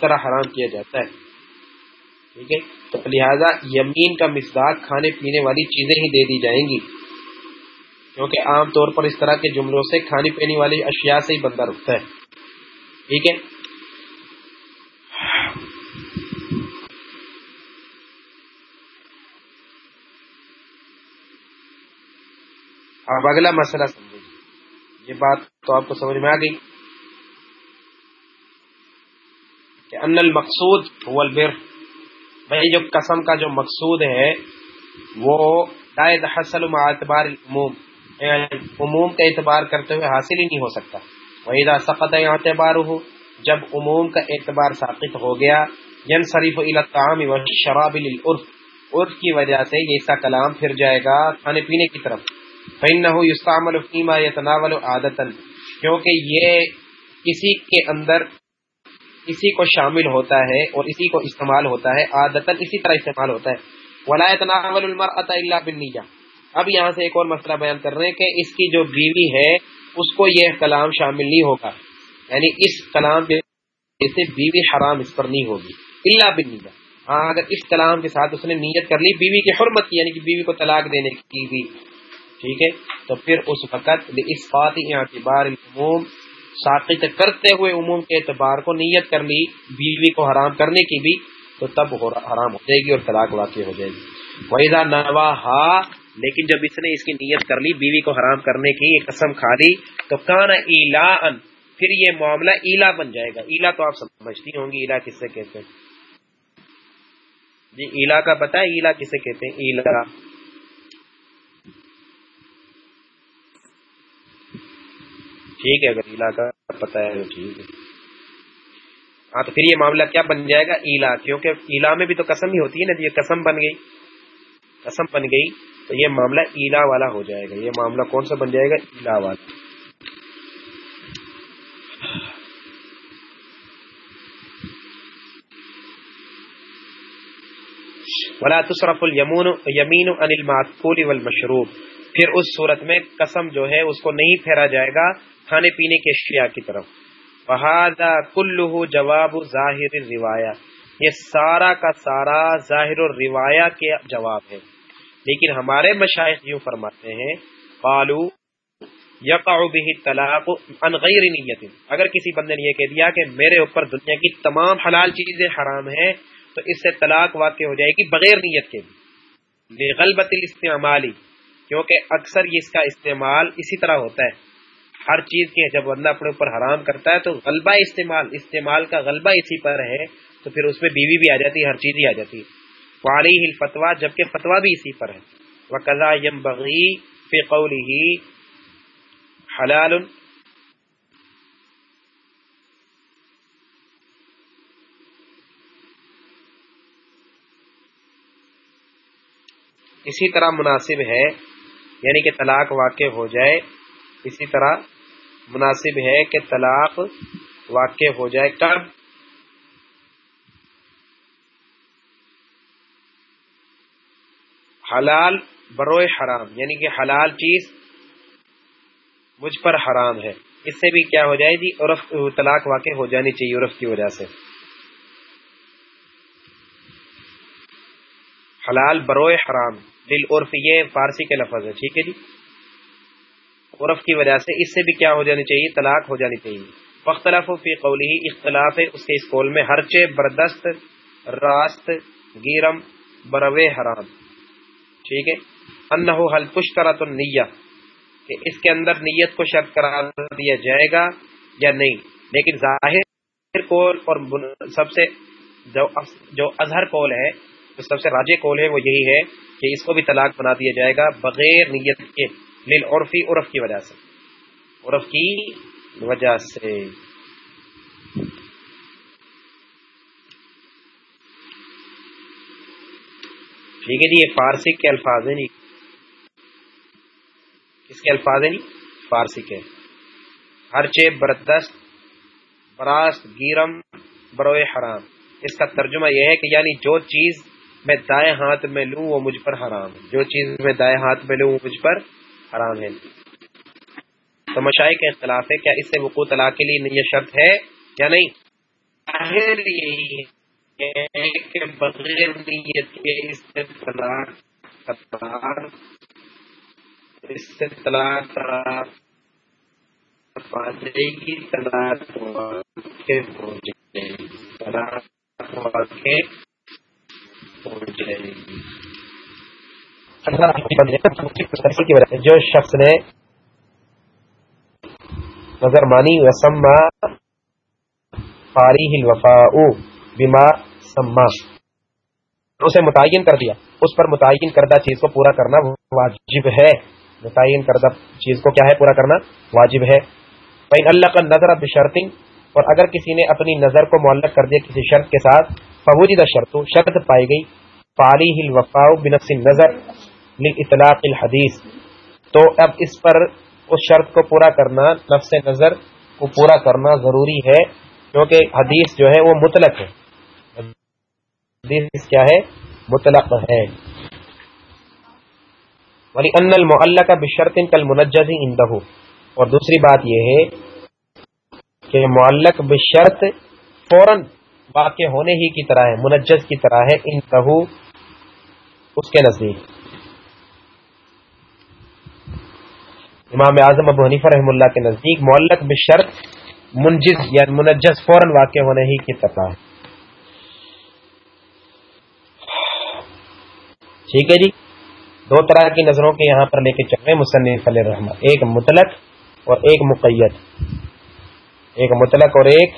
طرح حرام کیا جاتا ہے۔ ٹھیک ہے؟ تو لہذا یمین کا مزداق کھانے پینے والی چیزیں ہی دے دی جائیں گی۔ کیونکہ عام طور پر اس طرح کے جملوں سے کھانے پینے والی اشیاء سے ہی بندہ رکھتا ہے۔ ٹھیک ہے؟ اب اگلا مسئلہ سمجھیں۔ یہ بات تو آپ کو سمجھ میں آ گئی۔ کہ ان المقصود هو البر۔ بھائی جو قسم کا جو مقصود ہے، وہ دائد حسل مع اعتبار العموم۔ یعنی عموم کا اعتبار کرتے ہوئے حاصل ہی نہیں ہو سکتا۔ وَإِذَا سَقَطَ اعتبارُهُ، جب عموم کا اعتبار ساقط ہو گیا، ينصرف الى الطعام والشراب للعرف۔ عرف کی وجہ سے یہ سا کلام پھر جائے گا کھانے پینے کی طرف۔ فَإِنَّهُ يُسْتَعْمَلُ فِي مَا يَتَنَاوَلُ عَادَةً۔ کیونکہ یہ کسی کے اندر اسی کو شامل ہوتا ہے اور اسی کو استعمال ہوتا ہے، عادتاً اسی طرح استعمال ہوتا ہے۔ ولا يتناول المرأة الا اب یہاں سے ایک اور مسئلہ بیان کر رہے ہیں کہ اس کی جو بیوی ہے، اس کو یہ کلام شامل نہیں ہوگا۔ یعنی اس کلام سے بیوی حرام اس پر نہیں ہوگی۔ اللہ بالنیہ ہاں اگر اس کلام کے ساتھ اس نے نیت کر لی بیوی کی حرمت کی یعنی کہ بیوی کو طلاق دینے کی بھی۔ ٹھیک ہے؟ تو پھر اس وقت اس فاطی اعتبار العموم ساقط کرتے ہوئے عموم کے اعتبار کو نیت کر لی بیوی کو حرام کرنے کی بھی، تو تب حرام ہو جائے گی اور طلاق واقع ہو جائے گی۔ وحیدہ نوا لیکن جب اس نے اس کی نیت کر لی، بیوی کو حرام کرنے کی قسم کھا دی، تو کان ایلا ان پھر یہ معاملہ ایلا بن جائے گا۔ ایلا تو آپ سمجھتی ہوں گی ایلا کس سے کہتے ہیں؟ جی ایلا کا پتا ہے ایلا کسے کہتے ہیں؟ ایلا ٹھیک ہے، اگر ایلا کا پتا ہے تو ٹھیک ہے۔ ہاں تو پھر یہ معاملہ کیا بن جائے گا؟ ایلا کیونکہ ایلا میں بھی تو قسم ہی ہوتی ہے نا یہ قسم بن گئی۔ قسم بن گئی، تو یہ معاملہ ایلا والا ہو جائے گا۔ یہ معاملہ کون سا بن جائے گا؟ ایلا والا۔ ولا تصرف الیمون یمین عن المعقول والمشروب پھر اس صورت میں قسم جو ہے اس کو نہیں پھیرا جائے گا کھانے پینے کے اشیاء کی طرف۔ فہذا کلہ جواب ظاہر روایہ یہ سارا کا سارا ظاہر الروایہ کے جواب ہے۔ لیکن ہمارے مشائق یوں فرماتے ہیں قالو یقع به طلاق عن غیر نیت اگر کسی بندے نے یہ کہہ دیا کہ میرے اوپر دنیا کی تمام حلال چیزیں حرام ہیں تو اس سے طلاق واقع ہو جائے گی بغیر نیت کے بھی۔ غلبت الاستعمالی کیونکہ اکثر اس کا استعمال اسی طرح ہوتا ہے۔ ہر چیز کے جب بندہ اپنے اوپر حرام کرتا ہے تو غلبہ استعمال استعمال کا غلبہ اسی پر ہے تو پھر اس میں بیوی بھی آ جاتی ہے، ہر چیز ہی آ جاتی ہے۔ والی ہل فتوا جبکہ فتوا بھی اسی پر ہے۔ وہ قزا یم بغی فی قولی حلال اسی طرح مناسب ہے یعنی کہ طلاق واقع ہو جائے، اسی طرح مناسب ہے کہ طلاق واقع ہو جائے۔ کب حلال بروئے حرام یعنی کہ حلال چیز مجھ پر حرام ہے۔ اس سے بھی کیا ہو جائے گی عرف، طلاق واقع ہو جانی چاہیے عرف کی وجہ سے۔ حلال بروئے حرام۔ دل عرف یہ فارسی کے لفظ ہے، ٹھیک ہے جی؟ عرف کی وجہ سے اس سے بھی کیا ہو جانی چاہیے؟ طلاق ہو جانی چاہیے۔ مختلف فی قولی اختلاف ہے اس کے اس قول میں ہرچے، بردست، راست، گیرم، بروے حرام۔ ٹھیک ہے؟ انہو حل پشترت النیہ، کہ اس کے اندر نیت کو شرط قرار دیا جائے گا یا نہیں۔ لیکن ظاہر قول اور سب سے جو اظہر قول ہے جو سب سے راجے قول ہے وہ یہی ہے کہ اس کو بھی طلاق بنا دیا جائے گا بغیر نیت کے لیل عرفی عرف کی وجہ سے۔ عرف کی وجہ سے۔ ٹھیک ہے جی یہ فارسی کے الفاظ ہیں۔ جی کس کے الفاظ ہیں جی؟ فارسی کے۔ ہر چے بردست براست، گیرم، بروئے حرام۔ اس کا ترجمہ یہ ہے کہ یعنی جو چیز میں دائیں ہاتھ میں لوں وہ مجھ پر حرام ہے۔ جو چیز میں دائیں ہاتھ میں لوں وہ مجھ پر حرام ہے۔ تو مشائی کا اختلاف ہے، کیا اس سے وقوع طلاق کے لیے یہ شرط ہے یا نہیں؟ ظاہر یہی ہے کہ بغیر نیت کے اس سے طلاق اس سے طلاق پا جائے گی طلاق واقع ہو جائے۔ گی طلاق واقع جو شخص نے نظر مانی وسما فاری وفا بیما سما۔ اسے متعین کر دیا۔ اس پر متعین کردہ چیز کو پورا کرنا واجب ہے۔ متعین کردہ چیز کو کیا ہے پورا کرنا؟ واجب ہے۔ اللہ کا نظر اب شرطنگ اور اگر کسی نے اپنی نظر کو معلق کر دیا کسی شرط کے ساتھ فوجدہ شرط شرط پائی گئی فاری ہل وفا بنفس نظر اطلاق الحدیث تو اب اس پر اس شرط کو پورا کرنا، نفس نظر کو پورا کرنا ضروری ہے، کیونکہ حدیث جو ہے وہ مطلق ہے۔ حدیث کیا ہے؟ مطلق ہے۔ ولی ان المعلّہ کا بشرط کل منجز اندہ اور دوسری بات یہ ہے کہ معلق بشرط فوراً واقع ہونے ہی کی طرح ہے، منجز کی طرح ہے ان اس کے نزدیک۔ امام اعظم ابو حنیفہ رحم اللہ کے نزدیک معلق بشرط منجز یا منجز فوراً واقع ہونے ہی کی طرح ہے۔ ٹھیک ہے جی دو طرح کی نظروں کے یہاں پر لے کے چل رہے مصنف علیہ رحمہ۔ ایک مطلق اور ایک مقید۔ ایک مطلق اور ایک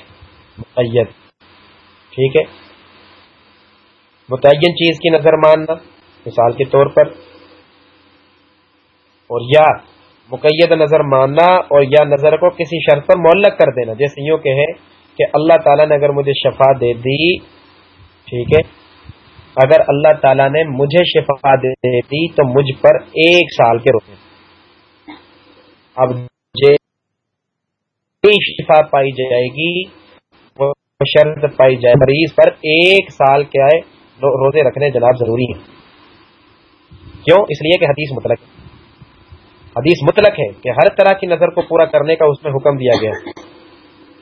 مقید۔ ٹھیک ہے؟ متعین چیز کی نظر ماننا، مثال کے طور پر، اور یا مقید نظر ماننا اور یا نظر کو کسی شرط پر معلق کر دینا، جیسے یوں کہ کہ اللہ تعالیٰ نے اگر مجھے شفا دے دی، ٹھیک ہے؟ اگر اللہ تعالیٰ نے مجھے شفا دے دی تو مجھ پر ایک سال کے روپے اب شفا پائی جائے گی شرط پائی جائے۔ مریض پر ایک سال کے آئے روزے رکھنے جناب ضروری ہے کیوں؟ اس لیے کہ حدیث مطلق ہے۔ حدیث مطلق ہے کہ ہر طرح کی نظر کو پورا کرنے کا اس میں حکم دیا گیا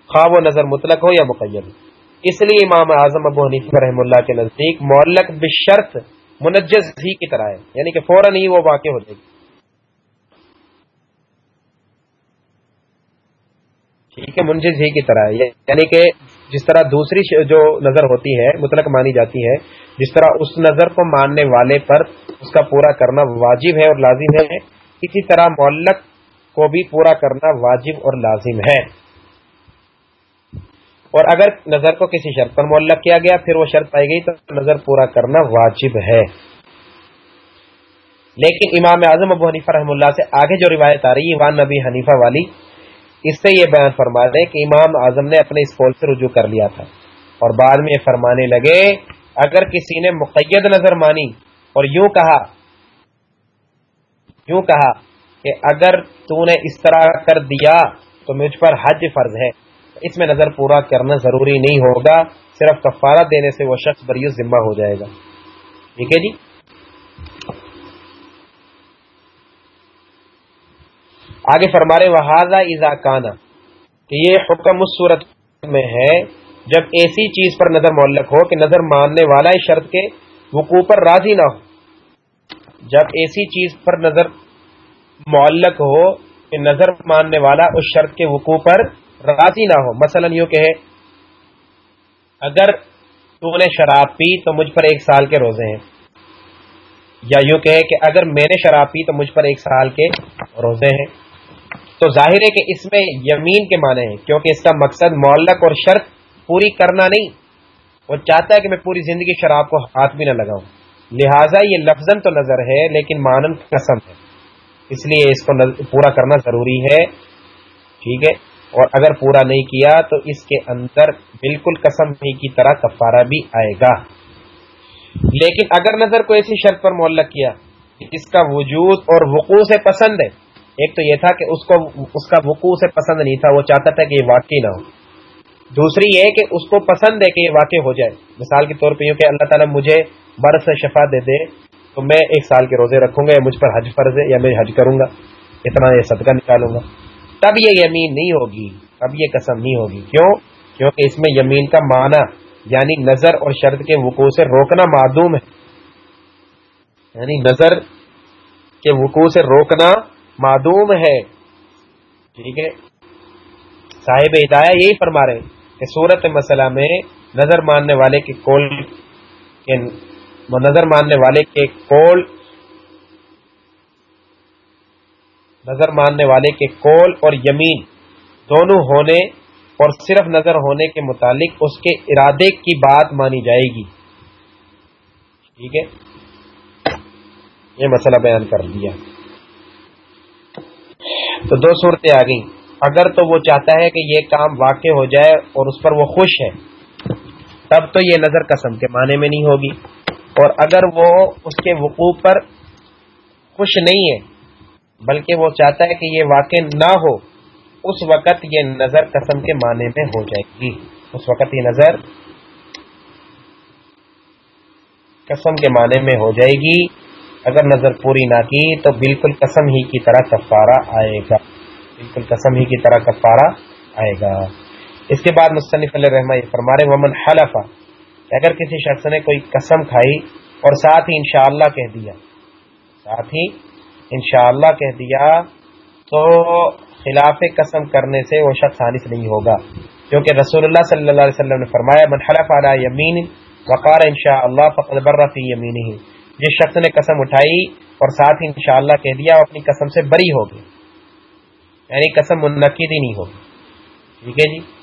خواہ وہ نظر مطلق ہو یا مقید اس لیے امام اعظم ابو حنیف رحم اللہ کے نزدیک مولک بشرط منجز ہی کی طرح ہے۔ یعنی کہ فوراً ہی وہ واقع ہو جائے گی۔ ٹھیک ہے، منجز ہی کی طرح ہے۔ یعنی کہ جس طرح دوسری جو نظر ہوتی ہے، مطلق مانی جاتی ہے، جس طرح اس نظر کو ماننے والے پر اس کا پورا کرنا واجب ہے اور لازم ہے، اسی طرح معلق کو بھی پورا کرنا واجب اور لازم ہے۔ اور اگر نظر کو کسی شرط پر معلق کیا گیا، پھر وہ شرط پائی گئی تو نظر پورا کرنا واجب ہے۔ لیکن امام اعظم ابو حنیفہ رحم اللہ سے آگے جو روایت آ رہی ہے وان نبی حنیفہ والی اس سے یہ بیان فرما دیں کہ امام اعظم نے اپنے اس قول سے رجوع کر لیا تھا۔ اور بعد میں فرمانے لگے، اگر کسی نے مقید نظر مانی اور یوں کہا یوں کہا کہ اگر تو نے اس طرح کر دیا تو مجھ پر حج فرض ہے اس میں نظر پورا کرنا ضروری نہیں ہوگا، صرف کفارہ دینے سے وہ شخص بریو ذمہ ہو جائے گا۔ ٹھیک ہے جی؟ آگے فرمارے وہذا اذا کانا کہ یہ حکم اس صورت میں ہے، جب ایسی چیز پر نظر معلق ہو کہ نظر ماننے والا اس شرط کے وقوع پر راضی نہ ہو۔ جب ایسی چیز پر نظر معلق ہو کہ نظر ماننے والا اس شرط کے وقوع پر راضی نہ ہو۔ مثلا یوں کہ اگر تو نے شراب پی تو مجھ پر ایک سال کے روزے ہیں۔ یا یوں کہ اگر میں نے شراب پی تو مجھ پر ایک سال کے روزے ہیں۔ تو ظاہر ہے کہ اس میں یمین کے معنی ہیں، کیونکہ اس کا مقصد معلق اور شرط پوری کرنا نہیں۔ وہ چاہتا ہے کہ میں پوری زندگی شراب کو ہاتھ بھی نہ لگاؤں۔ لہٰذا یہ لفظ تو نظر ہے، لیکن مانن قسم ہے۔ اس لیے اس کو پورا کرنا ضروری ہے۔ ٹھیک ہے؟ اور اگر پورا نہیں کیا تو اس کے اندر بالکل قسم ہی کی طرح کفارہ بھی آئے گا۔ لیکن اگر نظر کو ایسی شرط پر معلق کیا، اس کا وجود اور وقوع سے پسند ہے ایک تو یہ تھا کہ اس کو، اس کا وقوع سے پسند نہیں تھا، وہ چاہتا تھا کہ یہ واقعی نہ ہو۔ دوسری یہ کہ اس کو پسند ہے کہ یہ واقع ہو جائے۔ مثال کے طور پہ یوں کہ اللہ تعالیٰ مجھے برف سے شفا دے دے، تو میں ایک سال کے روزے رکھوں گا یا مجھ پر حج فرض ہے یا میں حج کروں گا۔ اتنا یہ صدقہ نکالوں گا۔ تب یہ یمین نہیں ہوگی اب یہ قسم نہیں ہوگی۔ کیوں؟ کیونکہ اس میں یمین کا معنی یعنی نظر اور شرط کے وقوع سے روکنا معدوم ہے۔ یعنی نظر کے وقوع سے روکنا معدوم ہے۔ ٹھیک ہے؟ صاحب ہدایہ یہی فرما رہے کہ صورت مسئلہ میں نظر ماننے والے کے کول کے نظر ماننے والے کے کول نظر ماننے والے کے کول اور یمین دونوں ہونے اور صرف نظر ہونے کے متعلق اس کے ارادے کی بات مانی جائے گی۔ ٹھیک ہے؟ یہ مسئلہ بیان کر دیا۔ تو دو صورتیں آ گئیں۔ اگر تو وہ چاہتا ہے کہ یہ کام واقع ہو جائے اور اس پر وہ خوش ہے تب تو یہ نظر قسم کے معنی میں نہیں ہوگی۔ اور اگر وہ اس کے وقوع پر خوش نہیں ہے، بلکہ وہ چاہتا ہے کہ یہ واقع نہ ہو، اس وقت یہ نظر قسم کے معنی میں ہو جائے گی۔ اس وقت یہ نظر قسم کے معنی میں ہو جائے گی۔ اگر نظر پوری نہ کی تو بالکل قسم ہی کی طرح کفارہ آئے گا۔ بالکل قسم ہی کی طرح کفارہ آئے گا۔ اس کے بعد مصنف علیہ رحمٰ یہ فرمارے ومن حلفہ اگر کسی شخص نے کوئی قسم کھائی اور ساتھ ہی انشاءاللہ کہہ دیا، ساتھ ہی انشاءاللہ کہہ دیا، تو خلاف قسم کرنے سے وہ شخص حانث نہیں ہوگا۔ کیونکہ رسول اللہ صلی اللہ علیہ وسلم نے فرمایا، من حلف علی یمین وقار ان شاء اللہ فی یمین ہی جس شخص نے قسم اٹھائی اور ساتھ ہی انشاءاللہ کہہ دیا، وہ اپنی قسم سے بری ہوگی۔ یعنی قسم منعقد ہی نہیں ہوگی۔ ٹھیک ہے جی؟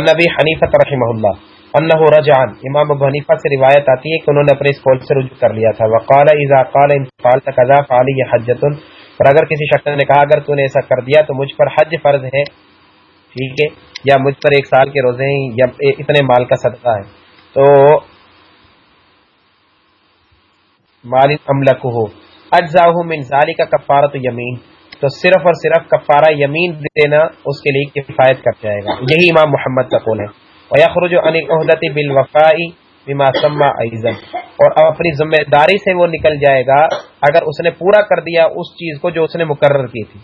نبی حنیفت رحمہ اللہ انہ رجعان امام ابو حنیفہ سے روایت آتی ہے کہ انہوں نے اپنے اس قول سے رجوع کر لیا تھا۔ وقال اذا قال ان فعلت فعلی حجۃ۔ اور اگر کسی شخص نے کہا، اگر تو نے ایسا کر دیا تو مجھ پر حج فرض ہے۔ ٹھیک ہے، یا مجھ پر ایک سال کے روزے ہیں، یا اتنے مال کا صدقہ ہے۔ تو مال املک ہو اجزاء من ذلك کفارۃ یمین۔ تو صرف اور صرف کفارہ یمین دینا اس کے لیے کفایت کر جائے گا۔ یہی امام محمد کا قول ہے۔ وَيَخْرُجُ عَنِ الْأُهْدَةِ بِالْوَفَاءِ بِمَا سَمَّا أَيْزًا اور اور ذمہ داری سے وہ نکل جائے گا۔ اگر اس نے پورا کر دیا اس چیز کو جو اس نے مقرر کی تھی۔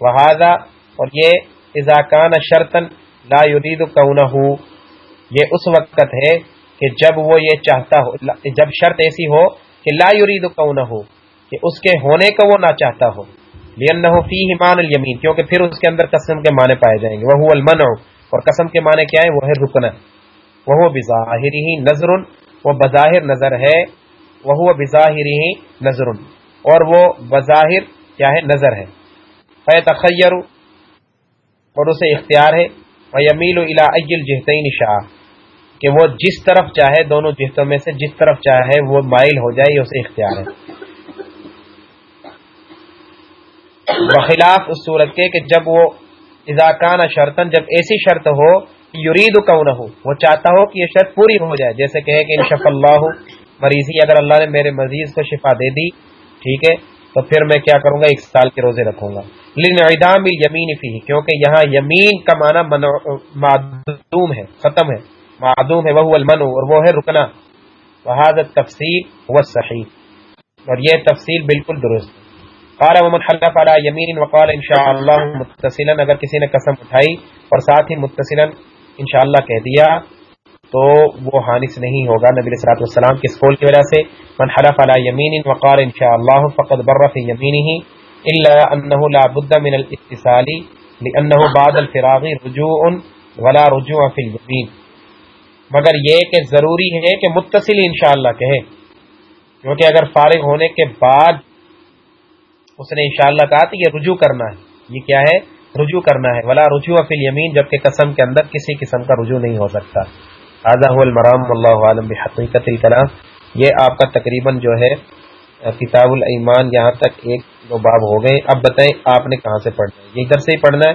وَهَذَا اور یہ اذا كان شرطا لا يريد كونه یہ اس وقت ہے کہ جب وہ یہ چاہتا ہو جب شرط ایسی ہو کہ لا يريد كونه کہ اس کے ہونے کو وہ نہ چاہتا ہو۔ لِأَنَّهُ فِيهِ مَانَ الْيَمِينَ کیونکہ پھر اس کے اندر قسم کے معنی پائے جائیں گے۔ وَهُوَ الْمَنْعُ، اور قسم کے معنی کیا ہے؟ وہ ہے رکنا وہ بظاہر ہی نظر، وہ بظاہر نظر ہے۔ وہ بظاہر ہی نظر، اور وہ بظاہر کیا ہے؟ نظر ہے۔ فی تخیر اور اسے اختیار ہے یمیل الا جہتین شاہ کہ وہ جس طرف چاہے، دونوں جہتوں میں سے جس طرف چاہے، وہ مائل ہو جائے اسے اختیار ہے۔ بخلاف اس صورت کے کہ جب وہ اضاکان شرطن جب ایسی شرط ہو یرید کا نہ ہو وہ چاہتا ہو کہ یہ شرط پوری ہو جائے، جیسے کہ انشف اللہ، مریضی اگر اللہ نے میرے مریض کو شفا دے دی، ٹھیک ہے تو پھر میں کیا کروں گا؟ ایک سال کے روزے رکھوں گا۔ لیکن اعدام یمین فی کیونکہ یہاں یمین کا معنی معدوم ہے، ختم ہے۔ معدوم ہے وہ المن اور وہ ہے رکنا۔ وحادت تفصیل و صحیح اور یہ تفصیل بالکل درست قال ومن حلف على يمين وقال ان شاء الله متصلا اگر کسی نے قسم اٹھائی اور ساتھ ہی متصلا ان شاء اللہ کہہ دیا تو وہ حانث نہیں ہوگا نبی صلی اللہ علیہ وسلم کے قول کی وجہ سے۔ من حلف على يمين وقال ان شاء الله فقد بر في يمينه الا انه لا بد من الاتصال لانه بعد الفراغ رجوع ولا رجوع في اليمين مگر یہ کہ ضروری ہے کہ متصل انشاءاللہ کہے۔ کیونکہ اگر فارغ ہونے کے بعد اس نے انشاءاللہ کہا کہ یہ رجوع کرنا ہے۔ یہ کیا ہے؟ رجوع کرنا ہے۔ ولا رجوع فی الیمین جبکہ قسم کے اندر کسی قسم کا رجوع نہیں ہو سکتا۔ هو المرام اللہ عالم بحقیقت الکلام یہ آپ کا تقریباً جو ہے، کتاب الایمان یہاں تک ایک دو باب ہو گئے. اب بتائیں آپ نے کہاں سے پڑھنا ہے؟ یہ ادھر سے ہی پڑھنا ہے؟